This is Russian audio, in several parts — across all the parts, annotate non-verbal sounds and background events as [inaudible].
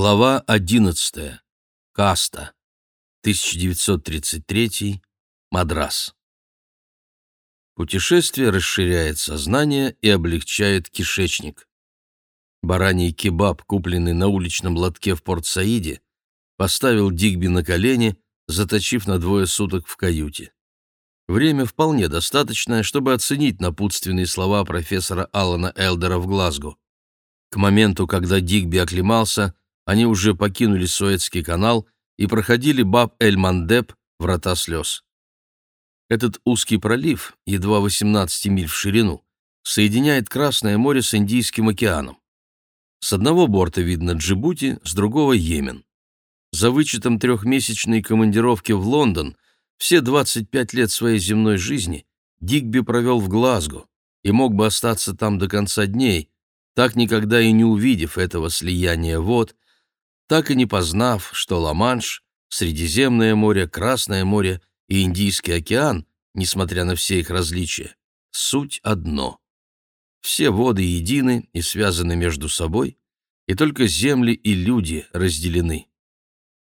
Глава 11. Каста. 1933. Мадрас. Путешествие расширяет сознание и облегчает кишечник. Бараний кебаб, купленный на уличном лотке в Порт-Саиде, поставил Дигби на колени, заточив на двое суток в каюте. Время вполне достаточное, чтобы оценить напутственные слова профессора Алана Элдера в Глазго. К моменту, когда Дигби оклемался, они уже покинули Суэцкий канал и проходили Баб-эль-Мандеб, врата слез. Этот узкий пролив, едва 18 миль в ширину, соединяет Красное море с Индийским океаном. С одного борта видно Джибути, с другого — Йемен. За вычетом трехмесячной командировки в Лондон все 25 лет своей земной жизни Дигби провел в Глазго и мог бы остаться там до конца дней, так никогда и не увидев этого слияния вод, так и не познав, что Ла-Манш, Средиземное море, Красное море и Индийский океан, несмотря на все их различия, суть одно. Все воды едины и связаны между собой, и только земли и люди разделены.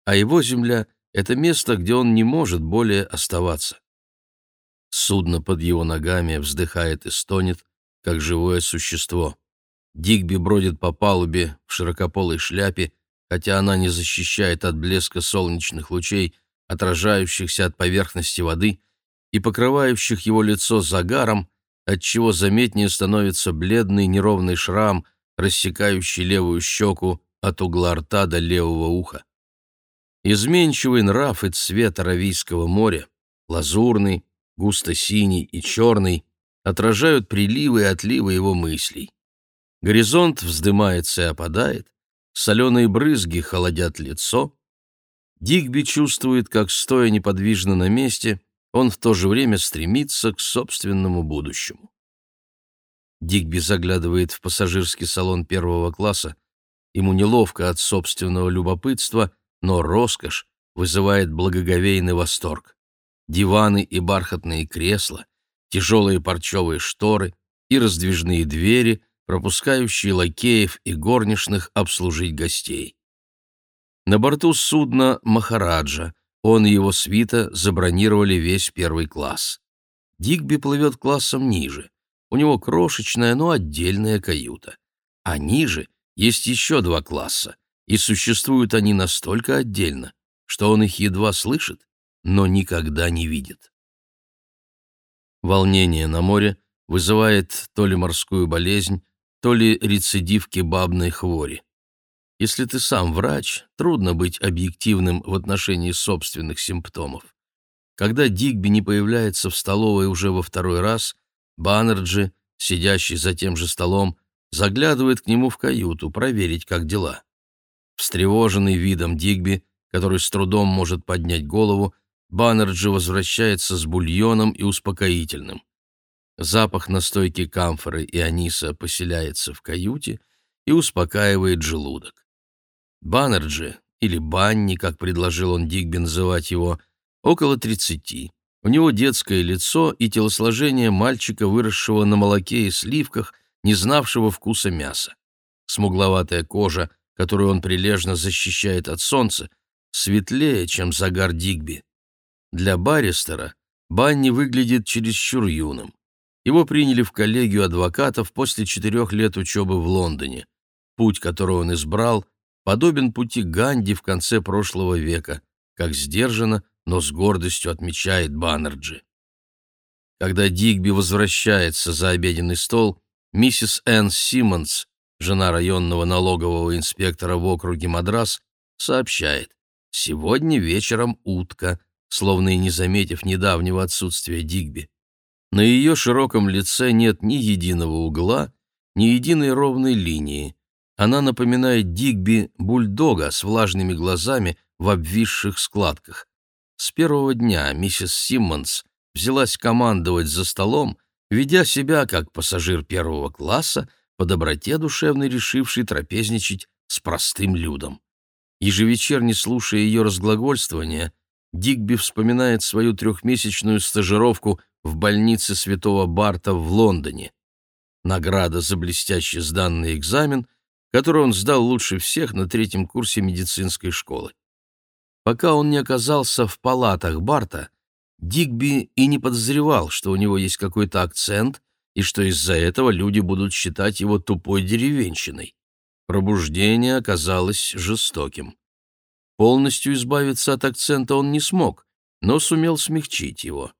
А его земля — это место, где он не может более оставаться. Судно под его ногами вздыхает и стонет, как живое существо. Дигби бродит по палубе в широкополой шляпе, хотя она не защищает от блеска солнечных лучей, отражающихся от поверхности воды и покрывающих его лицо загаром, отчего заметнее становится бледный неровный шрам, рассекающий левую щеку от угла рта до левого уха. Изменчивый нрав и цвет Аравийского моря, лазурный, густо-синий и черный, отражают приливы и отливы его мыслей. Горизонт вздымается и опадает, соленые брызги холодят лицо. Дигби чувствует, как, стоя неподвижно на месте, он в то же время стремится к собственному будущему. Дигби заглядывает в пассажирский салон первого класса. Ему неловко от собственного любопытства, но роскошь вызывает благоговейный восторг. Диваны и бархатные кресла, тяжелые парчевые шторы и раздвижные двери, пропускающие лакеев и горничных обслужить гостей. На борту судна «Махараджа» Он и его свита забронировали весь первый класс. Дигби плывет классом ниже. У него крошечная, но отдельная каюта. А ниже есть еще два класса, и существуют они настолько отдельно, что он их едва слышит, но никогда не видит. Волнение на море вызывает то ли морскую болезнь, то ли рецидив кебабной хвори. Если ты сам врач, трудно быть объективным в отношении собственных симптомов. Когда Дигби не появляется в столовой уже во второй раз, Баннерджи, сидящий за тем же столом, заглядывает к нему в каюту проверить, как дела. Встревоженный видом Дигби, который с трудом может поднять голову, Баннерджи возвращается с бульоном и успокоительным. Запах настойки камфоры и аниса поселяется в каюте и успокаивает желудок. Баннерджи, или Банни, как предложил он Дигби называть его, около тридцати. У него детское лицо и телосложение мальчика, выросшего на молоке и сливках, не знавшего вкуса мяса. Смугловатая кожа, которую он прилежно защищает от солнца, светлее, чем загар Дигби. Для баристера Банни выглядит чересчур юным. Его приняли в коллегию адвокатов после четырех лет учебы в Лондоне. Путь, который он избрал, подобен пути Ганди в конце прошлого века, как сдержанно, но с гордостью отмечает Баннерджи. Когда Дигби возвращается за обеденный стол, миссис Энн Симмонс, жена районного налогового инспектора в округе Мадрас, сообщает, «Сегодня вечером утка», словно и не заметив недавнего отсутствия Дигби. На ее широком лице нет ни единого угла, ни единой ровной линии. Она напоминает Дигби бульдога с влажными глазами в обвисших складках. С первого дня миссис Симмонс взялась командовать за столом, ведя себя как пассажир первого класса, по доброте душевной решивший трапезничать с простым людом. Ежевечерне слушая ее разглагольствование, Дигби вспоминает свою трехмесячную стажировку в больнице святого Барта в Лондоне. Награда за блестяще сданный экзамен который он сдал лучше всех на третьем курсе медицинской школы. Пока он не оказался в палатах Барта, Дигби и не подозревал, что у него есть какой-то акцент и что из-за этого люди будут считать его тупой деревенщиной. Пробуждение оказалось жестоким. Полностью избавиться от акцента он не смог, но сумел смягчить его.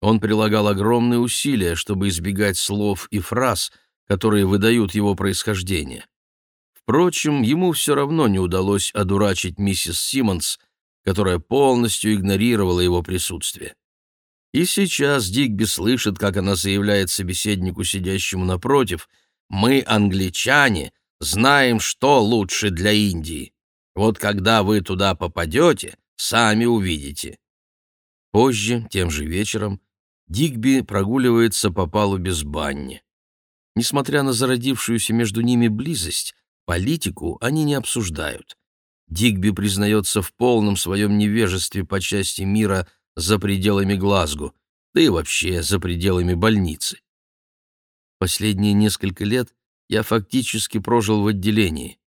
Он прилагал огромные усилия, чтобы избегать слов и фраз, которые выдают его происхождение. Впрочем, ему все равно не удалось одурачить миссис Симмонс, которая полностью игнорировала его присутствие. И сейчас Дигби слышит, как она заявляет собеседнику, сидящему напротив, «Мы, англичане, знаем, что лучше для Индии. Вот когда вы туда попадете, сами увидите». Позже, тем же вечером, Дигби прогуливается по палубе с Банни. Несмотря на зародившуюся между ними близость, политику они не обсуждают. Дигби признается в полном своем невежестве по части мира за пределами Глазго, да и вообще за пределами больницы. Последние несколько лет я фактически прожил в отделении.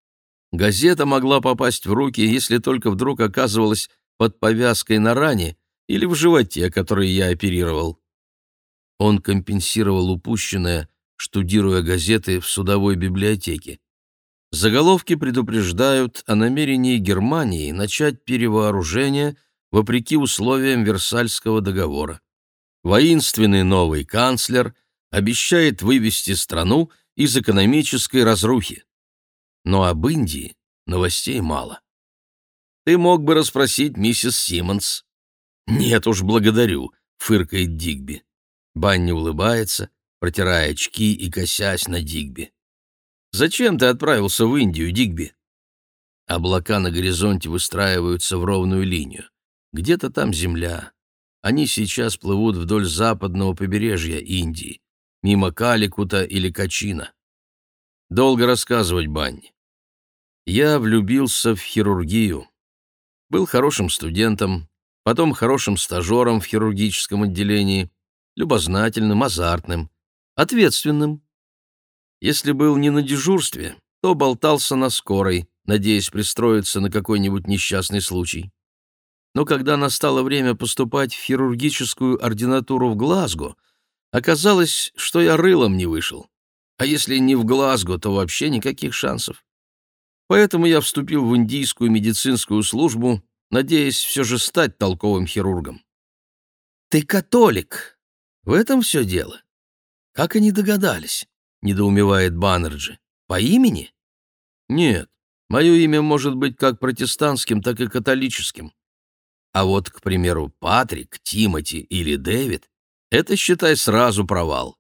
Газета могла попасть в руки, если только вдруг оказывалась под повязкой на ране или в животе, который я оперировал. Он компенсировал упущенное, штудируя газеты в судовой библиотеке. Заголовки предупреждают о намерении Германии начать перевооружение вопреки условиям Версальского договора. Воинственный новый канцлер обещает вывести страну из экономической разрухи. Но об Индии новостей мало. Ты мог бы расспросить миссис Симмонс. Нет уж, благодарю, фыркает Дигби. Банни улыбается, протирая очки и косясь на Дигби. «Зачем ты отправился в Индию, Дигби?» Облака на горизонте выстраиваются в ровную линию. Где-то там земля. Они сейчас плывут вдоль западного побережья Индии, мимо Каликута или Качина. Долго рассказывать, Банни. Я влюбился в хирургию. Был хорошим студентом, потом хорошим стажером в хирургическом отделении — любознательным, азартным, ответственным. Если был не на дежурстве, то болтался на скорой, надеясь пристроиться на какой-нибудь несчастный случай. Но когда настало время поступать в хирургическую ординатуру в Глазго, оказалось, что я рылом не вышел. А если не в Глазго, то вообще никаких шансов. Поэтому я вступил в индийскую медицинскую службу, надеясь все же стать толковым хирургом. «Ты католик», в этом все дело. Как они догадались? Недоумевает Баннерджи. По имени? Нет, мое имя может быть как протестантским, так и католическим. А вот, к примеру, Патрик, Тимоти или Дэвид — это, считай, сразу провал.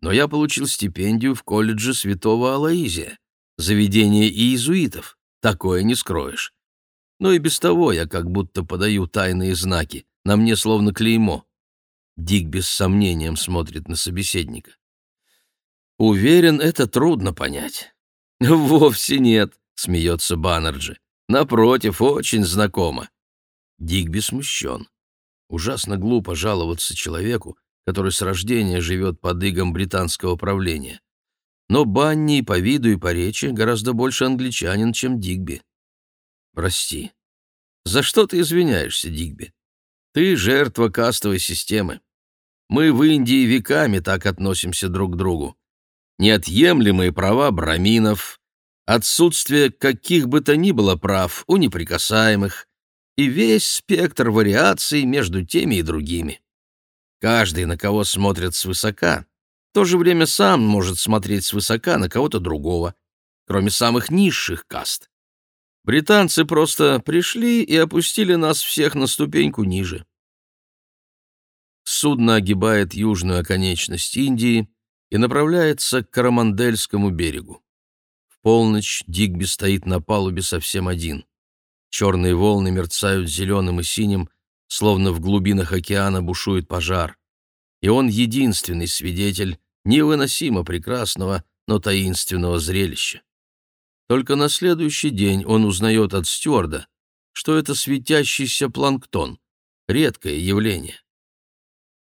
Но я получил стипендию в колледже святого Алаизия, заведение иезуитов, такое не скроешь. Но и без того я как будто подаю тайные знаки, на мне словно клеймо. Дик без сомнением смотрит на собеседника. «Уверен, это трудно понять». [laughs] «Вовсе нет», — смеется Баннерджи. «Напротив, очень знакомо». Дигби смущен. Ужасно глупо жаловаться человеку, который с рождения живет под игом британского правления. Но Банни по виду и по речи гораздо больше англичанин, чем Дигби. Прости. За что ты извиняешься, Дигби? Ты жертва кастовой системы. Мы в Индии веками так относимся друг к другу. Неотъемлемые права браминов, отсутствие каких бы то ни было прав у неприкасаемых и весь спектр вариаций между теми и другими. Каждый, на кого смотрят свысока, в то же время сам может смотреть свысока на кого-то другого, кроме самых низших каст. Британцы просто пришли и опустили нас всех на ступеньку ниже. Судно огибает южную оконечность Индии и направляется к Карамандельскому берегу. В полночь Дигби стоит на палубе совсем один. Черные волны мерцают зеленым и синим, словно в глубинах океана бушует пожар. И он единственный свидетель невыносимо прекрасного, но таинственного зрелища. Только на следующий день он узнает от стюарда, что это светящийся планктон, редкое явление.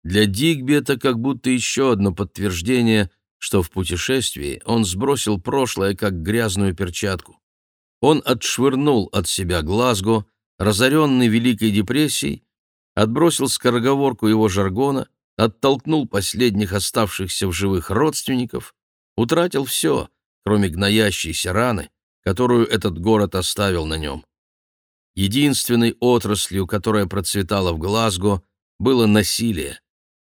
Для Дигби это как будто еще одно подтверждение что в путешествии он сбросил прошлое как грязную перчатку. Он отшвырнул от себя Глазго, разоренный Великой депрессией, отбросил скороговорку его жаргона, оттолкнул последних оставшихся в живых родственников, утратил все, кроме гноящейся раны, которую этот город оставил на нем. Единственной отраслью, которая процветала в Глазго, было насилие.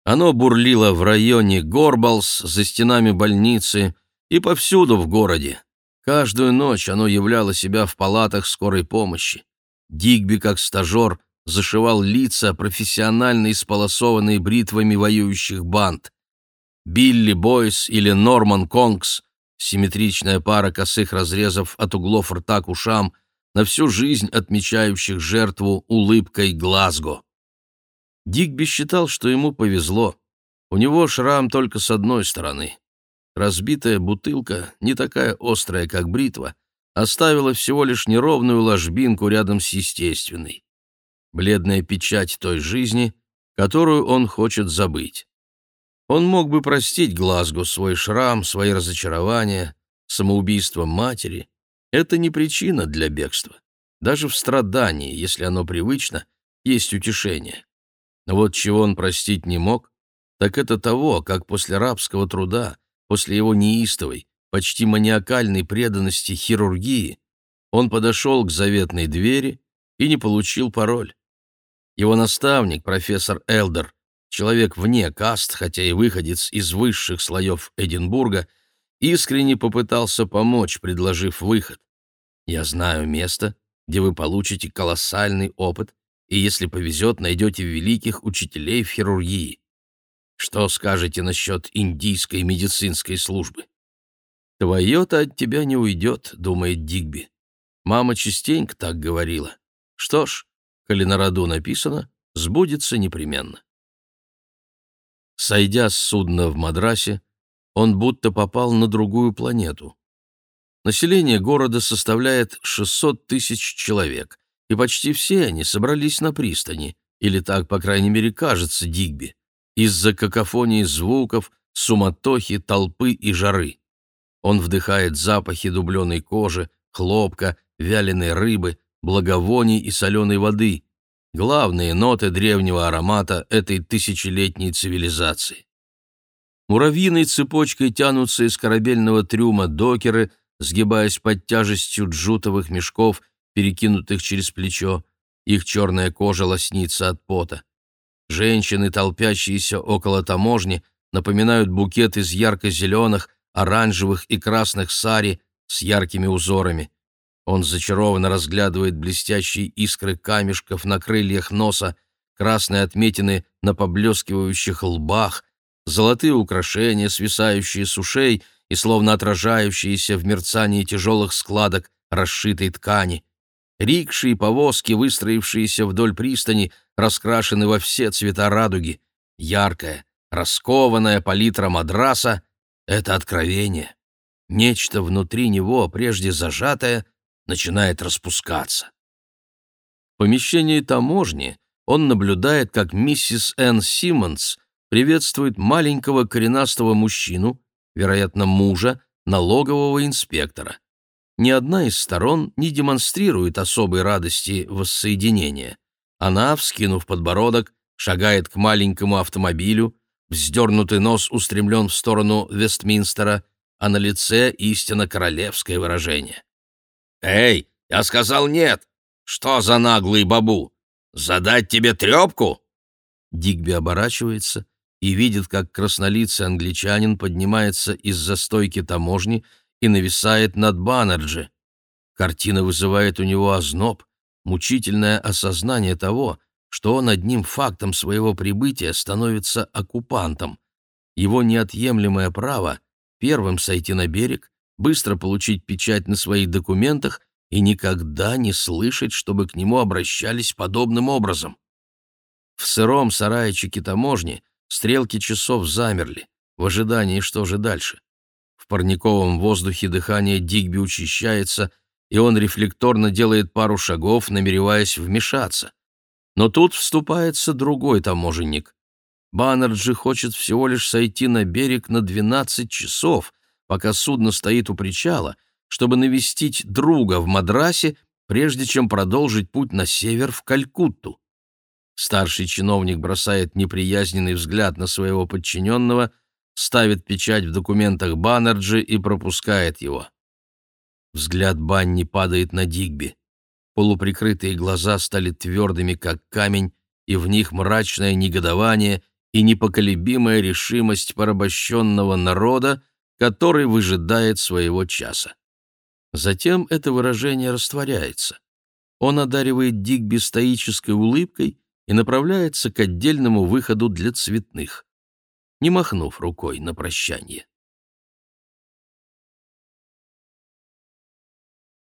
Оно бурлило в районе Горбалс, за стенами больницы и повсюду в городе. Каждую ночь оно являло себя в палатах скорой помощи. Дигби, как стажер, зашивал лица, профессионально исполосованные бритвами воюющих банд. Билли Бойс или Норман Конгс, симметричная пара косых разрезов от углов рта к ушам, на всю жизнь отмечающих жертву улыбкой Глазго. Дигби считал, что ему повезло. У него шрам только с одной стороны. Разбитая бутылка, не такая острая, как бритва, оставила всего лишь неровную ложбинку рядом с естественной. Бледная печать той жизни, которую он хочет забыть. Он мог бы простить Глазгу свой шрам, свои разочарования, самоубийство матери. Это не причина для бегства. Даже в страдании, если оно привычно, есть утешение. Но вот чего он простить не мог, так это того, как после рабского труда, после его неистовой, почти маниакальной преданности хирургии, он подошел к заветной двери и не получил пароль. Его наставник, профессор Элдер, человек вне каст, хотя и выходец из высших слоев Эдинбурга, искренне попытался помочь, предложив выход. «Я знаю место, где вы получите колоссальный опыт и, если повезет, найдете великих учителей в хирургии. Что скажете насчет индийской медицинской службы? Твое-то от тебя не уйдет, думает Дигби. Мама частенько так говорила. Что ж, коли на роду написано, сбудется непременно. Сойдя с судна в Мадрасе, он будто попал на другую планету. Население города составляет 600 тысяч человек, и почти все они собрались на пристани, или так, по крайней мере, кажется Дигби, из-за какофонии звуков, суматохи, толпы и жары. Он вдыхает запахи дубленой кожи, хлопка, вяленой рыбы, благовоний и соленой воды, главные ноты древнего аромата этой тысячелетней цивилизации. Муравьиной цепочкой тянутся из корабельного трюма докеры, сгибаясь под тяжестью джутовых мешков – перекинутых через плечо, их черная кожа лоснится от пота. Женщины, толпящиеся около таможни, напоминают букет из ярко-зеленых, оранжевых и красных сари с яркими узорами. Он зачарованно разглядывает блестящие искры камешков на крыльях носа, красные отметины на поблескивающих лбах, золотые украшения, свисающие с ушей и словно отражающиеся в мерцании тяжелых складок расшитой ткани. Рикши и повозки, выстроившиеся вдоль пристани, раскрашены во все цвета радуги. Яркая, раскованная палитра мадраса — это откровение. Нечто внутри него, прежде зажатое, начинает распускаться. В помещении таможни он наблюдает, как миссис Энн Симмонс приветствует маленького коренастого мужчину, вероятно, мужа, налогового инспектора ни одна из сторон не демонстрирует особой радости воссоединения. Она, вскинув подбородок, шагает к маленькому автомобилю, вздернутый нос устремлен в сторону Вестминстера, а на лице истинно королевское выражение. «Эй, я сказал нет! Что за наглый бабу? Задать тебе трепку?» Дигби оборачивается и видит, как краснолицый англичанин поднимается из застойки таможни и нависает над Баннерджи. Картина вызывает у него озноб, мучительное осознание того, что он одним фактом своего прибытия становится оккупантом. Его неотъемлемое право первым сойти на берег, быстро получить печать на своих документах и никогда не слышать, чтобы к нему обращались подобным образом. В сыром сарайчике таможни стрелки часов замерли, в ожидании, что же дальше. В парниковом воздухе дыхание Дигби учащается, и он рефлекторно делает пару шагов, намереваясь вмешаться. Но тут вступается другой таможенник. Баннерджи хочет всего лишь сойти на берег на 12 часов, пока судно стоит у причала, чтобы навестить друга в Мадрасе, прежде чем продолжить путь на север в Калькутту. Старший чиновник бросает неприязненный взгляд на своего подчиненного, ставит печать в документах Баннерджи и пропускает его. Взгляд Банни падает на Дигби. Полуприкрытые глаза стали твердыми, как камень, и в них мрачное негодование и непоколебимая решимость порабощенного народа, который выжидает своего часа. Затем это выражение растворяется. Он одаривает Дигби стоической улыбкой и направляется к отдельному выходу для цветных, не махнув рукой на прощание.